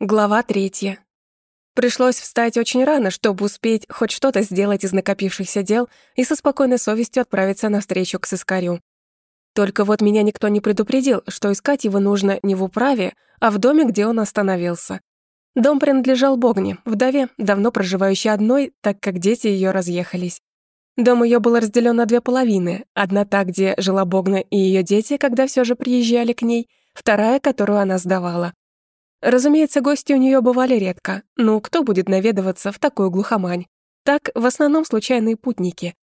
Глава третья. Пришлось встать очень рано, чтобы успеть хоть что-то сделать из накопившихся дел и со спокойной совестью отправиться навстречу к сыскарю. Только вот меня никто не предупредил, что искать его нужно не в управе, а в доме, где он остановился. Дом принадлежал Богне, вдове, давно проживающей одной, так как дети ее разъехались. Дом ее был разделен на две половины. Одна та, где жила Богна и ее дети, когда все же приезжали к ней, вторая, которую она сдавала. Разумеется, гости у нее бывали редко. Ну, кто будет наведываться в такую глухомань? Так, в основном случайные путники.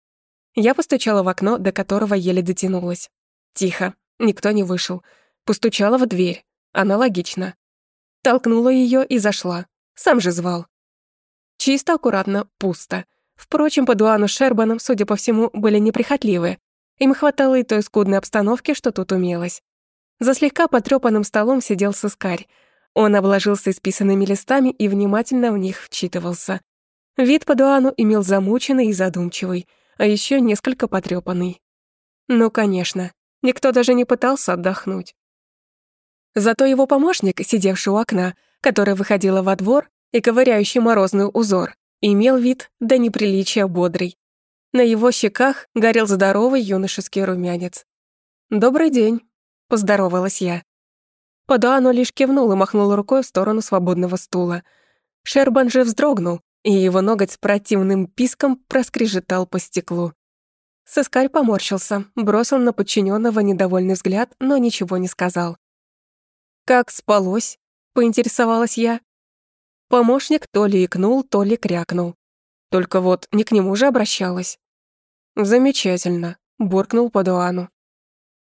Я постучала в окно, до которого еле дотянулась. Тихо, никто не вышел. Постучала в дверь. Аналогично. Толкнула ее и зашла. Сам же звал. Чисто, аккуратно, пусто. Впрочем, по Дуану Шербаном, судя по всему, были неприхотливы. Им хватало и той скудной обстановки, что тут умелось. За слегка потрёпанным столом сидел сыскарь, он обложился исписанными листами и внимательно в них вчитывался. Вид по имел замученный и задумчивый, а еще несколько потрепанный. Ну, конечно, никто даже не пытался отдохнуть. Зато его помощник, сидевший у окна, которое выходило во двор и ковыряющий морозный узор, имел вид до неприличия бодрый. На его щеках горел здоровый юношеский румянец. «Добрый день», — поздоровалась я. Падуано лишь кивнул и махнул рукой в сторону свободного стула. Шербан же вздрогнул, и его ноготь с противным писком проскрежетал по стеклу. Соскарь поморщился, бросил на подчиненного недовольный взгляд, но ничего не сказал. «Как спалось?» — поинтересовалась я. Помощник то ли икнул, то ли крякнул. Только вот не к нему же обращалась. «Замечательно», — буркнул Падуану.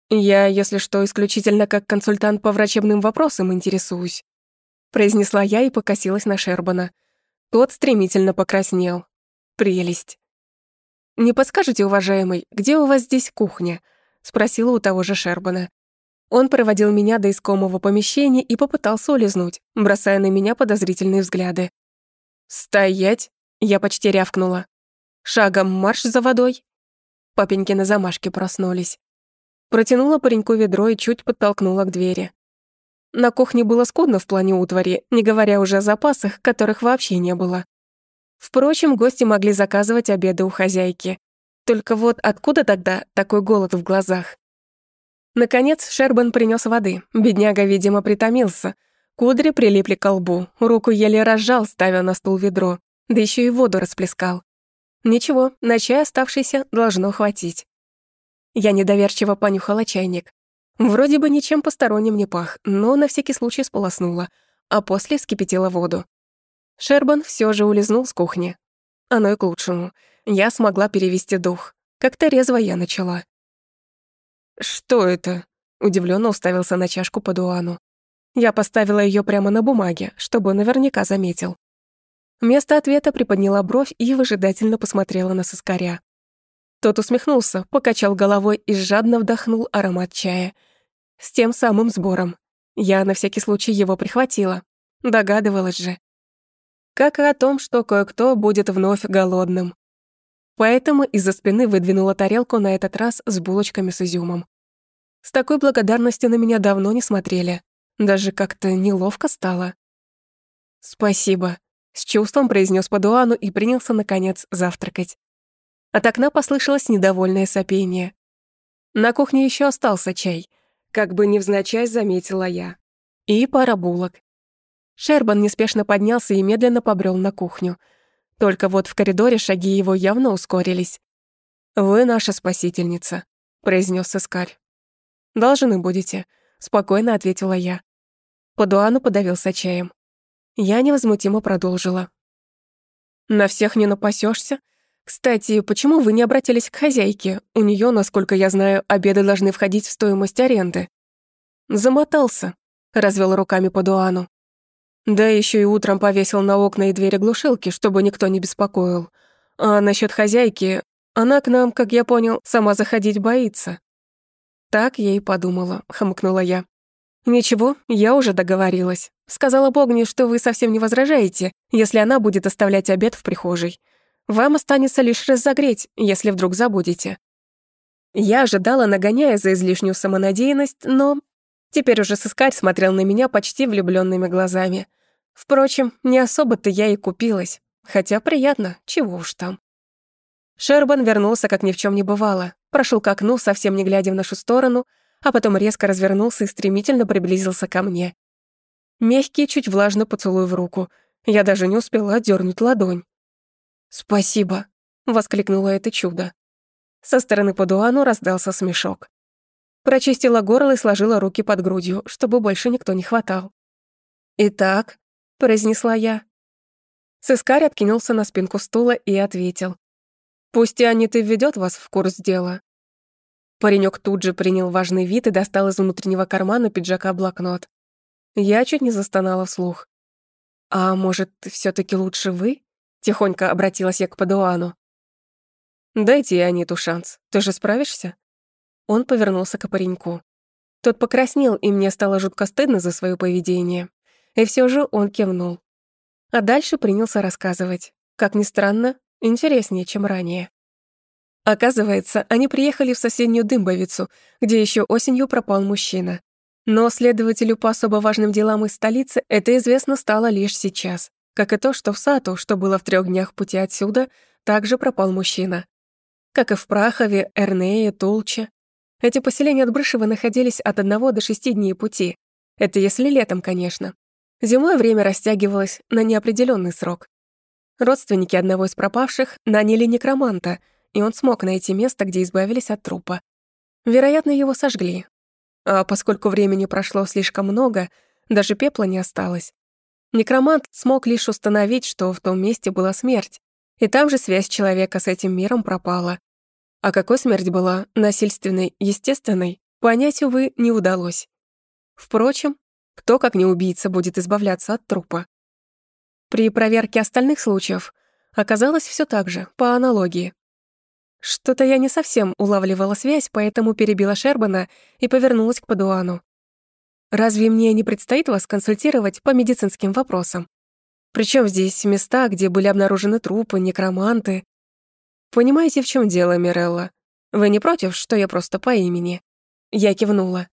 «Я, если что, исключительно как консультант по врачебным вопросам интересуюсь», произнесла я и покосилась на Шербана. Тот стремительно покраснел. Прелесть. «Не подскажете, уважаемый, где у вас здесь кухня?» спросила у того же Шербана. Он проводил меня до искомого помещения и попытался улизнуть, бросая на меня подозрительные взгляды. «Стоять!» — я почти рявкнула. «Шагом марш за водой!» Папеньки на замашке проснулись. Протянула пареньку ведро и чуть подтолкнула к двери. На кухне было скудно в плане утвари, не говоря уже о запасах, которых вообще не было. Впрочем, гости могли заказывать обеды у хозяйки. Только вот откуда тогда такой голод в глазах? Наконец Шербан принес воды. Бедняга, видимо, притомился. Кудри прилипли к лбу, руку еле разжал, ставя на стул ведро, да еще и воду расплескал. Ничего, на чай оставшийся должно хватить. Я недоверчиво понюхала чайник. Вроде бы ничем посторонним не пах, но на всякий случай сполоснула, а после вскипятила воду. Шербан все же улизнул с кухни. Оно и к лучшему. Я смогла перевести дух. Как-то резво я начала. «Что это?» — удивленно уставился на чашку по дуану. Я поставила ее прямо на бумаге, чтобы наверняка заметил. Вместо ответа приподняла бровь и выжидательно посмотрела на соскаря. Тот усмехнулся, покачал головой и жадно вдохнул аромат чая. С тем самым сбором. Я на всякий случай его прихватила. Догадывалась же. Как и о том, что кое-кто будет вновь голодным. Поэтому из-за спины выдвинула тарелку на этот раз с булочками с изюмом. С такой благодарностью на меня давно не смотрели. Даже как-то неловко стало. «Спасибо», — с чувством произнес Падуану и принялся, наконец, завтракать. От окна послышалось недовольное сопение. На кухне еще остался чай, как бы невзначай заметила я. И пара булок. Шербан неспешно поднялся и медленно побрел на кухню. Только вот в коридоре шаги его явно ускорились. «Вы наша спасительница», — произнес Искарь. «Должны будете», — спокойно ответила я. Падуану подавился чаем. Я невозмутимо продолжила. «На всех не напасешься, кстати, почему вы не обратились к хозяйке? У нее, насколько я знаю, обеды должны входить в стоимость аренды. Замотался, развел руками по дуану. Да еще и утром повесил на окна и двери глушилки, чтобы никто не беспокоил. А насчет хозяйки, она к нам, как я понял, сама заходить боится. Так я и подумала, хмыкнула я. Ничего, я уже договорилась. Сказала Богни, что вы совсем не возражаете, если она будет оставлять обед в прихожей. Вам останется лишь разогреть, если вдруг забудете. Я ожидала, нагоняя за излишнюю самонадеянность, но... Теперь уже сыскарь смотрел на меня почти влюбленными глазами. Впрочем, не особо-то я и купилась, хотя приятно, чего уж там. Шербан вернулся, как ни в чем не бывало, прошел к окну, совсем не глядя в нашу сторону, а потом резко развернулся и стремительно приблизился ко мне. Мягкий, чуть влажно поцелуй в руку. Я даже не успела отдернуть ладонь. «Спасибо», — воскликнуло это чудо. Со стороны Падуану раздался смешок. Прочистила горло и сложила руки под грудью, чтобы больше никто не хватал. «Итак», — произнесла я. Сыскарь откинулся на спинку стула и ответил. «Пусть Анит и введёт вас в курс дела». Паренек тут же принял важный вид и достал из внутреннего кармана пиджака блокнот. Я чуть не застонала вслух. «А может, всё таки лучше вы?» — тихонько обратилась я к Падуану. «Дайте Аниту шанс. Ты же справишься?» Он повернулся к пареньку. Тот покраснел, и мне стало жутко стыдно за свое поведение. И все же он кивнул. А дальше принялся рассказывать. Как ни странно, интереснее, чем ранее. Оказывается, они приехали в соседнюю Дымбовицу, где еще осенью пропал мужчина. Но следователю по особо важным делам из столицы это известно стало лишь сейчас. Как и то, что в Сату, что было в трех днях пути отсюда, также пропал мужчина. Как и в Прахове, Эрнее, Тулче. Эти поселения от Брышева находились от одного до шести дней пути. Это если летом, конечно. Зимой время растягивалось на неопределенный срок. Родственники одного из пропавших наняли некроманта, и он смог найти место, где избавились от трупа. Вероятно, его сожгли. А поскольку времени прошло слишком много, даже пепла не осталось. Некромант смог лишь установить, что в том месте была смерть, и там же связь человека с этим миром пропала. А какой смерть была, насильственной, естественной, понять, увы, не удалось. Впрочем, кто, как не убийца, будет избавляться от трупа? При проверке остальных случаев оказалось все так же, по аналогии. Что-то я не совсем улавливала связь, поэтому перебила Шербана и повернулась к Падуану. «Разве мне не предстоит вас консультировать по медицинским вопросам? Причем здесь места, где были обнаружены трупы, некроманты, «Понимаете, в чем дело, Мирелла? Вы не против, что я просто по имени?» Я кивнула.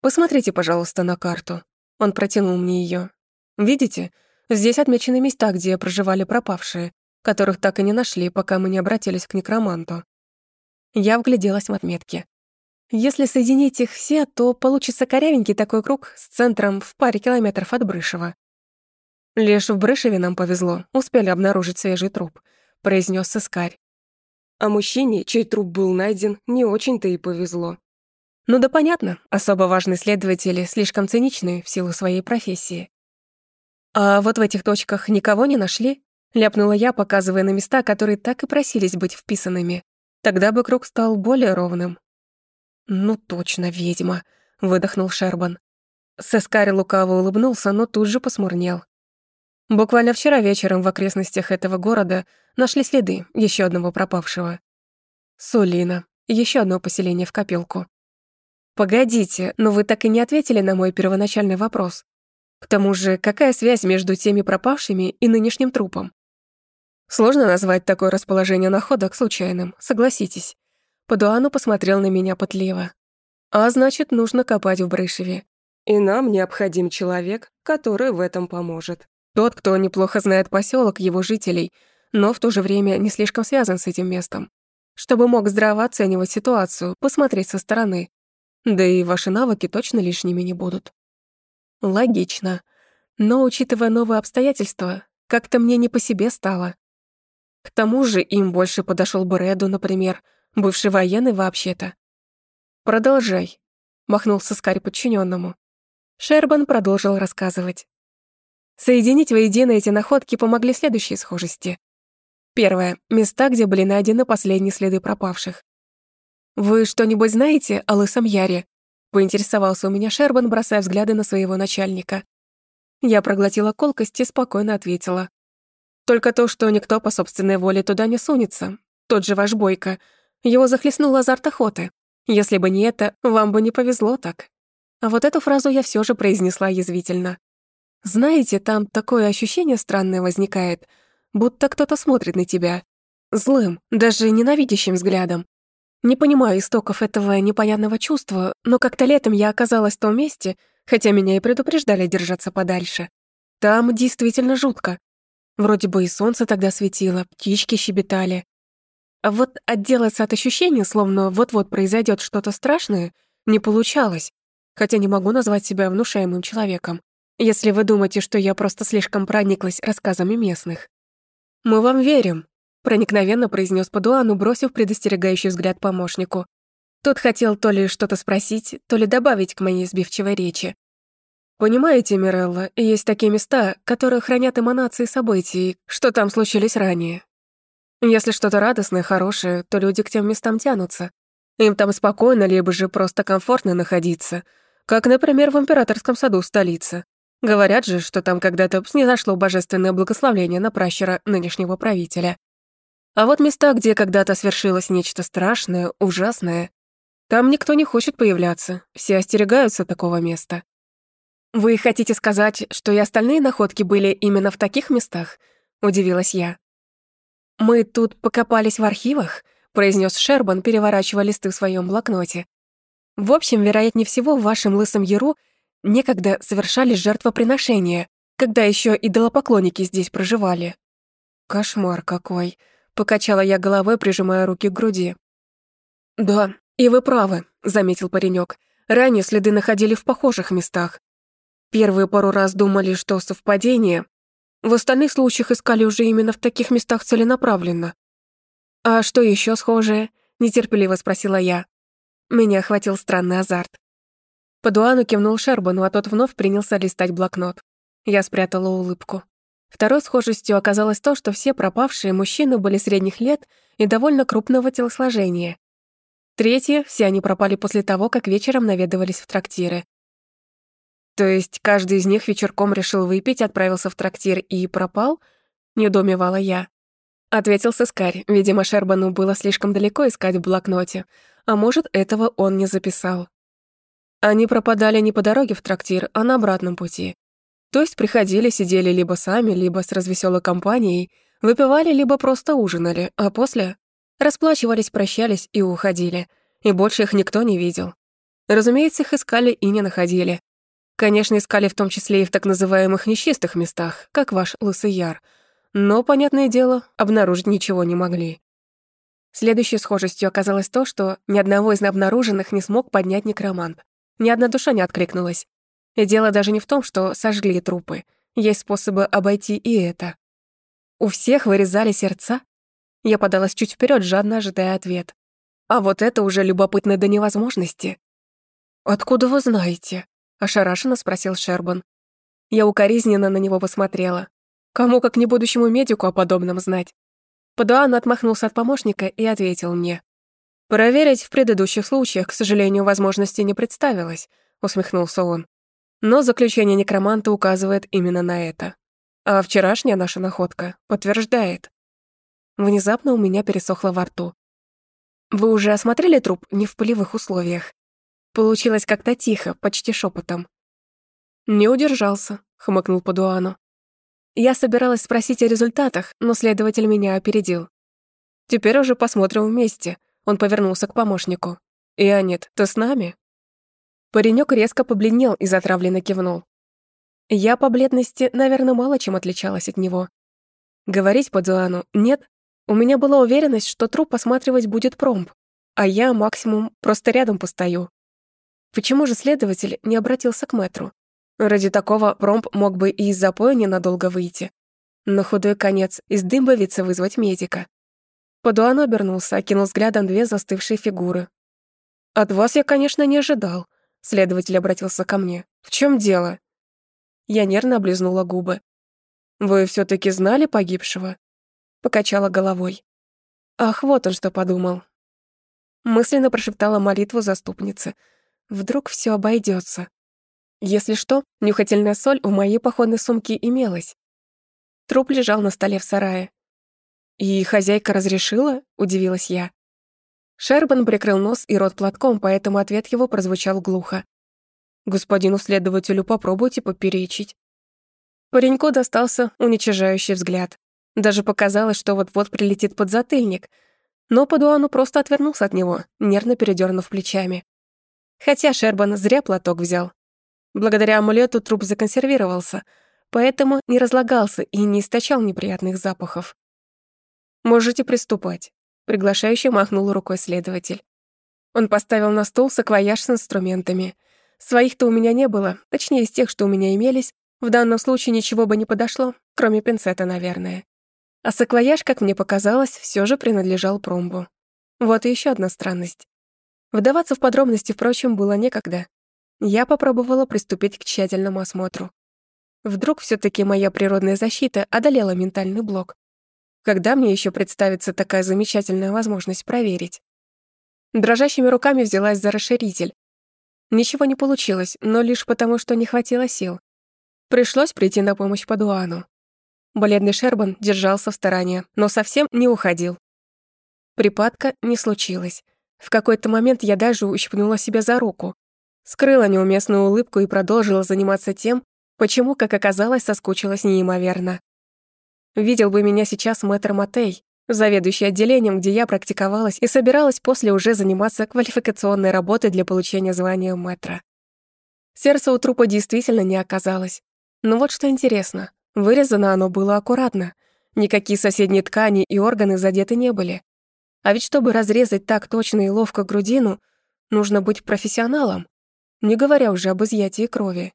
«Посмотрите, пожалуйста, на карту». Он протянул мне ее. «Видите? Здесь отмечены места, где проживали пропавшие, которых так и не нашли, пока мы не обратились к некроманту». Я вгляделась в отметки. Если соединить их все, то получится корявенький такой круг с центром в паре километров от Брышева. Лишь в Брышеве нам повезло, успели обнаружить свежий труп — произнес Искарь. А мужчине, чей труп был найден, не очень-то и повезло. Ну да понятно, особо важные следователи слишком циничны в силу своей профессии. А вот в этих точках никого не нашли? Ляпнула я, показывая на места, которые так и просились быть вписанными. Тогда бы круг стал более ровным. «Ну точно, ведьма», — выдохнул Шербан. Сескарь лукаво улыбнулся, но тут же посмурнел. Буквально вчера вечером в окрестностях этого города нашли следы еще одного пропавшего. Сулина. Еще одно поселение в копилку. Погодите, но вы так и не ответили на мой первоначальный вопрос. К тому же, какая связь между теми пропавшими и нынешним трупом? Сложно назвать такое расположение находок случайным, согласитесь. Падуану посмотрел на меня пытливо. А значит, нужно копать в Брышеве. И нам необходим человек, который в этом поможет. Тот, кто неплохо знает поселок, его жителей, но в то же время не слишком связан с этим местом, чтобы мог здраво оценивать ситуацию, посмотреть со стороны. Да и ваши навыки точно лишними не будут. Логично. Но, учитывая новые обстоятельства, как-то мне не по себе стало. К тому же им больше подошел бы Реду, например, бывший военный вообще-то. «Продолжай», — махнулся Скарь подчиненному. Шербан продолжил рассказывать. Соединить воедино эти находки помогли следующие схожести. Первое. Места, где были найдены последние следы пропавших. «Вы что-нибудь знаете о Лысом Яре?» — поинтересовался у меня Шербан, бросая взгляды на своего начальника. Я проглотила колкость и спокойно ответила. «Только то, что никто по собственной воле туда не сунется. Тот же ваш Бойко. Его захлестнул азарт охоты. Если бы не это, вам бы не повезло так». А вот эту фразу я все же произнесла язвительно. Знаете, там такое ощущение странное возникает, будто кто-то смотрит на тебя. Злым, даже ненавидящим взглядом. Не понимаю истоков этого непонятного чувства, но как-то летом я оказалась в том месте, хотя меня и предупреждали держаться подальше. Там действительно жутко. Вроде бы и солнце тогда светило, птички щебетали. Вот отделаться от ощущения, словно вот-вот произойдет что-то страшное, не получалось, хотя не могу назвать себя внушаемым человеком, если вы думаете, что я просто слишком прониклась рассказами местных. «Мы вам верим», — проникновенно произнес Падуану, бросив предостерегающий взгляд помощнику. Тот хотел то ли что-то спросить, то ли добавить к моей сбивчивой речи. Понимаете, Мирелла, есть такие места, которые хранят эманации событий, что там случились ранее. Если что-то радостное, хорошее, то люди к тем местам тянутся. Им там спокойно, либо же просто комфортно находиться. Как, например, в императорском саду столицы. Говорят же, что там когда-то снизошло божественное благословление на пращера нынешнего правителя. А вот места, где когда-то свершилось нечто страшное, ужасное, там никто не хочет появляться, все остерегаются такого места. «Вы хотите сказать, что и остальные находки были именно в таких местах?» — удивилась я. «Мы тут покопались в архивах», — произнес Шербан, переворачивая листы в своем блокноте. «В общем, вероятнее всего, в вашем лысом яру некогда совершались жертвоприношения, когда еще идолопоклонники здесь проживали». «Кошмар какой!» — покачала я головой, прижимая руки к груди. «Да, и вы правы», — заметил паренек. «Ранее следы находили в похожих местах. Первые пару раз думали, что совпадение. В остальных случаях искали уже именно в таких местах целенаправленно. «А что еще схожее?» — нетерпеливо спросила я. Меня охватил странный азарт. Падуану кивнул Шербану, а тот вновь принялся листать блокнот. Я спрятала улыбку. Второй схожестью оказалось то, что все пропавшие мужчины были средних лет и довольно крупного телосложения. Третье — все они пропали после того, как вечером наведывались в трактиры. То есть каждый из них вечерком решил выпить, отправился в трактир и пропал? Недоумевала я. Ответил сыскарь. Видимо, Шербану было слишком далеко искать в блокноте. А может, этого он не записал. Они пропадали не по дороге в трактир, а на обратном пути. То есть приходили, сидели либо сами, либо с развеселой компанией, выпивали, либо просто ужинали, а после расплачивались, прощались и уходили. И больше их никто не видел. Разумеется, их искали и не находили. Конечно, искали в том числе и в так называемых нечистых местах, как ваш Лысый Яр, но, понятное дело, обнаружить ничего не могли. Следующей схожестью оказалось то, что ни одного из обнаруженных не смог поднять некромант. Ни одна душа не откликнулась. И дело даже не в том, что сожгли трупы. Есть способы обойти и это. У всех вырезали сердца. Я подалась чуть вперед, жадно ожидая ответ. А вот это уже любопытно до невозможности. «Откуда вы знаете?» Ошарашенно спросил Шербан. Я укоризненно на него посмотрела. Кому, как не будущему медику, о подобном знать? Падуан отмахнулся от помощника и ответил мне. «Проверить в предыдущих случаях, к сожалению, возможности не представилось», — усмехнулся он. «Но заключение некроманта указывает именно на это. А вчерашняя наша находка подтверждает». Внезапно у меня пересохло во рту. «Вы уже осмотрели труп не в полевых условиях?» Получилось как-то тихо, почти шепотом. «Не удержался», — хмыкнул Падуану. Я собиралась спросить о результатах, но следователь меня опередил. «Теперь уже посмотрим вместе», — он повернулся к помощнику. «Ионит, ты с нами?» Паренек резко побледнел и затравленно кивнул. Я по бледности, наверное, мало чем отличалась от него. Говорить Падуану «нет», у меня была уверенность, что труп посматривать будет промб, а я максимум просто рядом постою. Почему же следователь не обратился к мэтру? Ради такого Промп мог бы и из запоя ненадолго выйти. На худой конец из дымбовицы вызвать медика. Падуан обернулся, окинул взглядом две застывшие фигуры. «От вас я, конечно, не ожидал», — следователь обратился ко мне. «В чем дело?» Я нервно облизнула губы. «Вы все таки знали погибшего?» Покачала головой. «Ах, вот он что подумал». Мысленно прошептала молитву заступницы — Вдруг все обойдется. Если что, нюхательная соль в моей походной сумке имелась. Труп лежал на столе в сарае. «И хозяйка разрешила?» — удивилась я. Шербан прикрыл нос и рот платком, поэтому ответ его прозвучал глухо. «Господину следователю попробуйте поперечить». Пареньку достался уничижающий взгляд. Даже показалось, что вот-вот прилетит подзатыльник, но Падуану просто отвернулся от него, нервно передернув плечами. Хотя Шербан зря платок взял. Благодаря амулету труп законсервировался, поэтому не разлагался и не источал неприятных запахов. «Можете приступать», — приглашающе махнул рукой следователь. Он поставил на стол саквояж с инструментами. Своих-то у меня не было, точнее, из тех, что у меня имелись, в данном случае ничего бы не подошло, кроме пинцета, наверное. А саквояж, как мне показалось, все же принадлежал промбу. Вот и еще одна странность. Вдаваться в подробности, впрочем, было некогда. Я попробовала приступить к тщательному осмотру. Вдруг все таки моя природная защита одолела ментальный блок. Когда мне еще представится такая замечательная возможность проверить? Дрожащими руками взялась за расширитель. Ничего не получилось, но лишь потому, что не хватило сил. Пришлось прийти на помощь Падуану. Бледный Шербан держался в стороне, но совсем не уходил. Припадка не случилось. В какой-то момент я даже ущипнула себя за руку, скрыла неуместную улыбку и продолжила заниматься тем, почему, как оказалось, соскучилась неимоверно. Видел бы меня сейчас мэтр Матей, заведующий отделением, где я практиковалась и собиралась после уже заниматься квалификационной работой для получения звания мэтра. Сердце у трупа действительно не оказалось. Но вот что интересно, вырезано оно было аккуратно, никакие соседние ткани и органы задеты не были. А ведь чтобы разрезать так точно и ловко грудину, нужно быть профессионалом, не говоря уже об изъятии крови.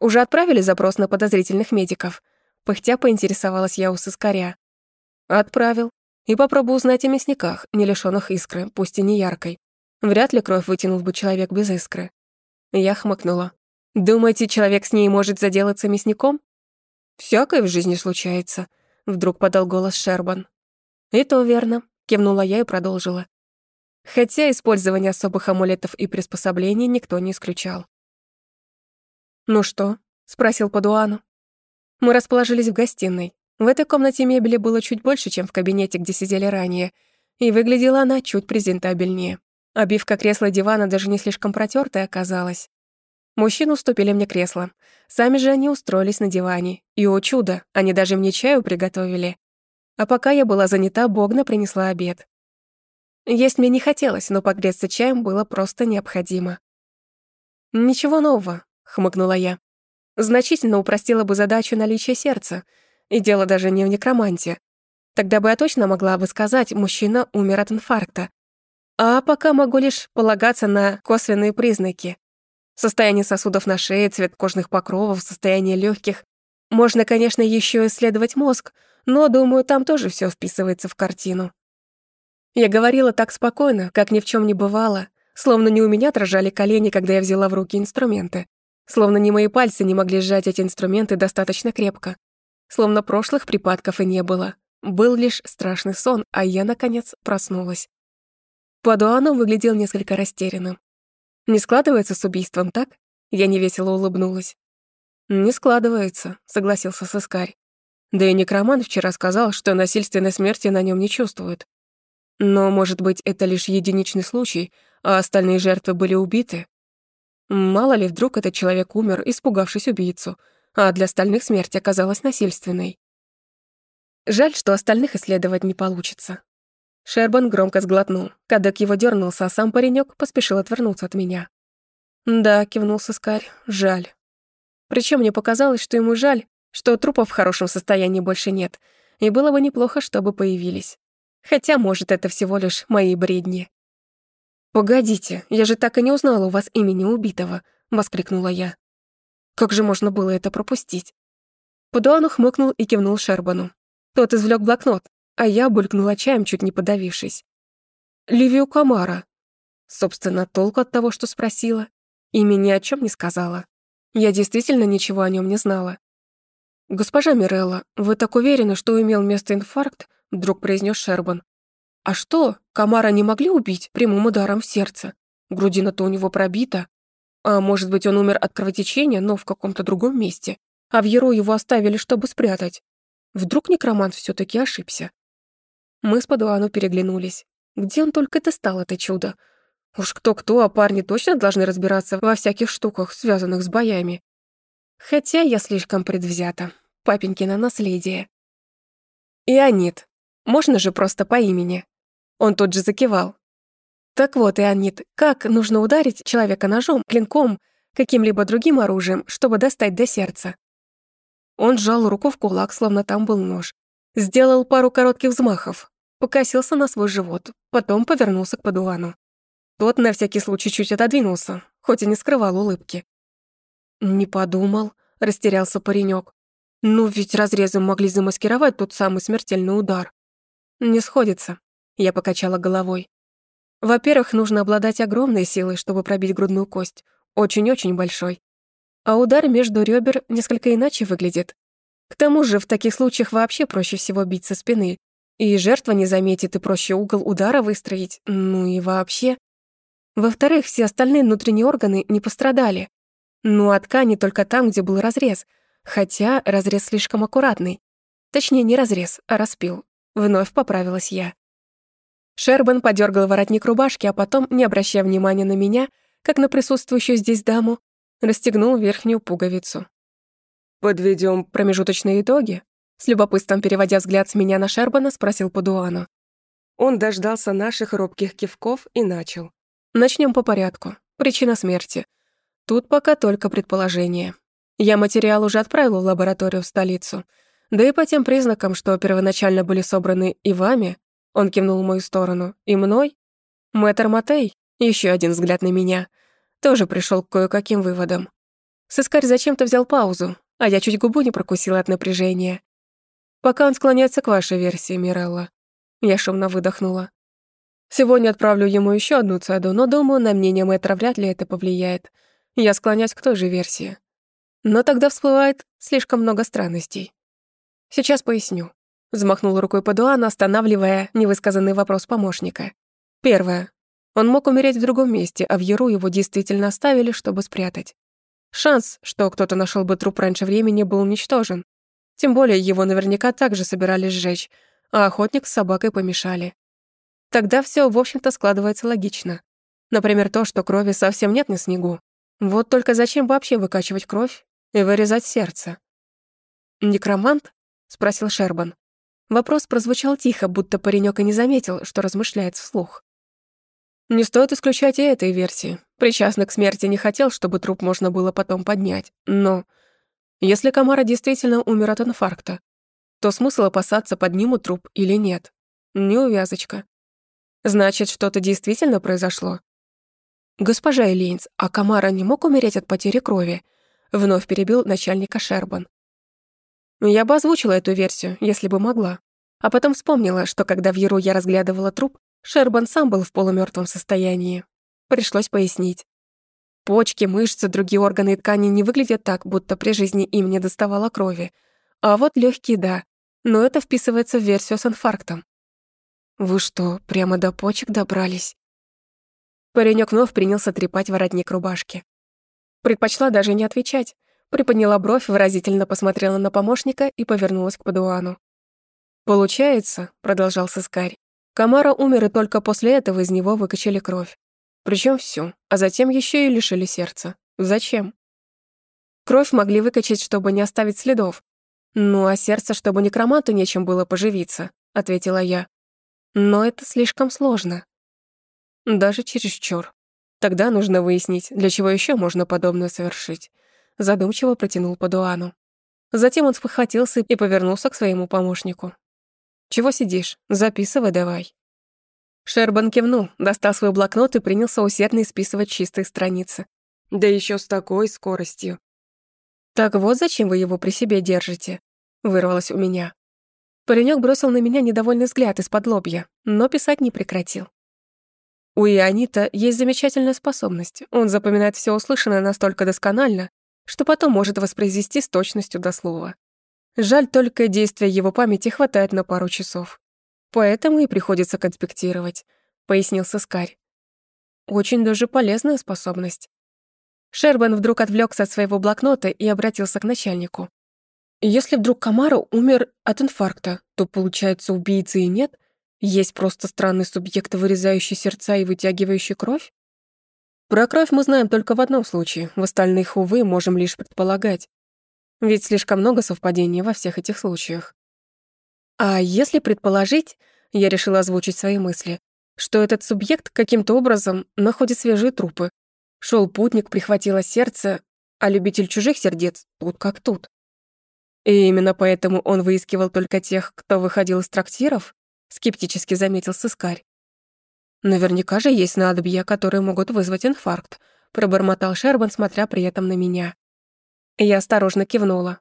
Уже отправили запрос на подозрительных медиков? Пыхтя поинтересовалась я у сыскаря. Отправил. И попробую узнать о мясниках, не лишённых искры, пусть и не яркой. Вряд ли кровь вытянул бы человек без искры. Я хмыкнула. Думаете, человек с ней может заделаться мясником? Всякое в жизни случается, вдруг подал голос Шербан. И то верно, кивнула я и продолжила. Хотя использование особых амулетов и приспособлений никто не исключал. «Ну что?» — спросил Падуану. Мы расположились в гостиной. В этой комнате мебели было чуть больше, чем в кабинете, где сидели ранее, и выглядела она чуть презентабельнее. Обивка кресла дивана даже не слишком протертая оказалась. Мужчины уступили мне кресло. Сами же они устроились на диване. И, о чудо, они даже мне чаю приготовили. А пока я была занята, Богна принесла обед. Есть мне не хотелось, но погреться чаем было просто необходимо. «Ничего нового», — хмыкнула я. «Значительно упростила бы задачу наличия сердца. И дело даже не в некроманте. Тогда бы я точно могла бы сказать, мужчина умер от инфаркта. А пока могу лишь полагаться на косвенные признаки. Состояние сосудов на шее, цвет кожных покровов, состояние легких. Можно, конечно, еще исследовать мозг, но, думаю, там тоже все вписывается в картину. Я говорила так спокойно, как ни в чем не бывало, словно не у меня дрожали колени, когда я взяла в руки инструменты, словно не мои пальцы не могли сжать эти инструменты достаточно крепко, словно прошлых припадков и не было. Был лишь страшный сон, а я, наконец, проснулась. Падуану выглядел несколько растерянным. «Не складывается с убийством, так?» Я невесело улыбнулась. «Не складывается», — согласился сыскарь. Да и некромант вчера сказал, что насильственной смерти на нем не чувствует. Но, может быть, это лишь единичный случай, а остальные жертвы были убиты? Мало ли, вдруг этот человек умер, испугавшись убийцу, а для остальных смерть оказалась насильственной. Жаль, что остальных исследовать не получится. Шербан громко сглотнул. Кадек его дернулся, а сам паренек поспешил отвернуться от меня. «Да», — кивнул Сыскарь, — «жаль». Причем мне показалось, что ему жаль, что трупов в хорошем состоянии больше нет, и было бы неплохо, чтобы появились. Хотя, может, это всего лишь мои бредни. «Погодите, я же так и не узнала у вас имени убитого», — воскликнула я. «Как же можно было это пропустить?» Пудуан хмыкнул и кивнул Шербану. Тот извлек блокнот, а я булькнула чаем, чуть не подавившись. «Ливию Камара». Собственно, толку от того, что спросила. Имя ни о чем не сказала. Я действительно ничего о нем не знала. «Госпожа Мирелла, вы так уверены, что имел место инфаркт, вдруг произнес Шербан. А что, комара не могли убить прямым ударом в сердце? Грудина-то у него пробита. А может быть, он умер от кровотечения, но в каком-то другом месте, а в Яру его оставили, чтобы спрятать. Вдруг некромант все таки ошибся? Мы с Падуану переглянулись. Где он только достал это чудо? Уж кто-кто, а парни точно должны разбираться во всяких штуках, связанных с боями. Хотя я слишком предвзята. Папенькино наследие. Ионит. Можно же просто по имени. Он тут же закивал. Так вот, Ионит, как нужно ударить человека ножом, клинком, каким-либо другим оружием, чтобы достать до сердца? Он сжал руку в кулак, словно там был нож. Сделал пару коротких взмахов, покосился на свой живот, потом повернулся к Падуану. Тот на всякий случай чуть отодвинулся, хоть и не скрывал улыбки. «Не подумал», — растерялся паренек. «Ну, ведь разрезом могли замаскировать тот самый смертельный удар». «Не сходится», — я покачала головой. «Во-первых, нужно обладать огромной силой, чтобы пробить грудную кость, очень-очень большой. А удар между ребер несколько иначе выглядит. К тому же в таких случаях вообще проще всего бить со спины. И жертва не заметит, и проще угол удара выстроить. Ну и вообще. Во-вторых, все остальные внутренние органы не пострадали. Ну, а ткани только там, где был разрез. Хотя разрез слишком аккуратный. Точнее, не разрез, а распил. Вновь поправилась я. Шербан подергал воротник рубашки, а потом, не обращая внимания на меня, как на присутствующую здесь даму, расстегнул верхнюю пуговицу. Подведем промежуточные итоги?» С любопытством переводя взгляд с меня на Шербана, спросил Падуану. Он дождался наших робких кивков и начал. Начнем по порядку. Причина смерти. Тут пока только предположение. Я материал уже отправил в лабораторию в столицу. Да и по тем признакам, что первоначально были собраны и вами, он кивнул в мою сторону, и мной, мэтр Матей, еще один взгляд на меня, тоже пришел к кое-каким выводам. Сыскарь зачем-то взял паузу, а я чуть губу не прокусила от напряжения. Пока он склоняется к вашей версии, Мирелла. Я шумно выдохнула. Сегодня отправлю ему еще одну цеду, но думаю, на мнение мэтра вряд ли это повлияет. Я склоняюсь к той же версии. Но тогда всплывает слишком много странностей. Сейчас поясню. Взмахнул рукой Падуан, останавливая невысказанный вопрос помощника. Первое. Он мог умереть в другом месте, а в Яру его действительно оставили, чтобы спрятать. Шанс, что кто-то нашел бы труп раньше времени, был ничтожен. Тем более его наверняка также собирались сжечь, а охотник с собакой помешали. Тогда все, в общем-то, складывается логично. Например, то, что крови совсем нет на снегу. Вот только зачем вообще выкачивать кровь и вырезать сердце? «Некромант?» — спросил Шербан. Вопрос прозвучал тихо, будто паренек и не заметил, что размышляет вслух. Не стоит исключать и этой версии. Причастный к смерти не хотел, чтобы труп можно было потом поднять. Но если Камара действительно умер от инфаркта, то смысл опасаться, поднимут труп или нет. Неувязочка. Значит, что-то действительно произошло. Госпожа Элейнс, а Камара не мог умереть от потери крови? Вновь перебил начальника Шербан. Я бы озвучила эту версию, если бы могла. А потом вспомнила, что когда в Яру я разглядывала труп, Шербан сам был в полумертвом состоянии. Пришлось пояснить. Почки, мышцы, другие органы и ткани не выглядят так, будто при жизни им не доставало крови. А вот легкие, да. Но это вписывается в версию с инфарктом. «Вы что, прямо до почек добрались?» Паренек вновь принялся трепать воротник рубашки. Предпочла даже не отвечать. Приподняла бровь, выразительно посмотрела на помощника и повернулась к Падуану. «Получается», — продолжал сыскарь, Камара умер, и только после этого из него выкачали кровь. Причем всю, а затем еще и лишили сердца. Зачем? Кровь могли выкачать, чтобы не оставить следов. Ну, а сердце, чтобы некроманту нечем было поживиться, ответила я. Но это слишком сложно. Даже чересчур. Тогда нужно выяснить, для чего еще можно подобное совершить. Задумчиво протянул Падуану. Затем он спохватился и повернулся к своему помощнику. Чего сидишь? Записывай давай». Шербан кивнул, достал свой блокнот и принялся усердно исписывать чистые страницы. Да еще с такой скоростью. «Так вот зачем вы его при себе держите?» — вырвалось у меня. Паренек бросил на меня недовольный взгляд из-под лобья, но писать не прекратил. У Ионита есть замечательная способность. Он запоминает все услышанное настолько досконально, что потом может воспроизвести с точностью до слова. Жаль, только действия его памяти хватает на пару часов. Поэтому и приходится конспектировать, пояснил Сыскарь. Очень даже полезная способность. Шербан вдруг отвлекся от своего блокнота и обратился к начальнику. Если вдруг Камара умер от инфаркта, то, получается, убийцы и нет? Есть просто странный субъект, вырезающий сердца и вытягивающий кровь? Про кровь мы знаем только в одном случае, в остальных, увы, можем лишь предполагать. Ведь слишком много совпадений во всех этих случаях. А если предположить, я решила озвучить свои мысли, что этот субъект каким-то образом находит свежие трупы. Шел путник, прихватило сердце, а любитель чужих сердец тут как тут. И именно поэтому он выискивал только тех, кто выходил из трактиров? Скептически заметил сыскарь. Наверняка же есть надобья, которые могут вызвать инфаркт, пробормотал Шербан, смотря при этом на меня. Я осторожно кивнула.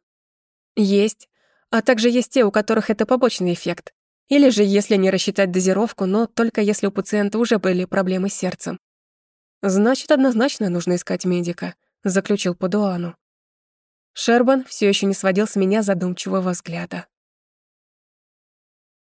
Есть. А также есть те, у которых это побочный эффект. Или же, если не рассчитать дозировку, но только если у пациента уже были проблемы с сердцем. Значит, однозначно нужно искать медика, заключил Падуану. Шербан все еще не сводил с меня задумчивого взгляда.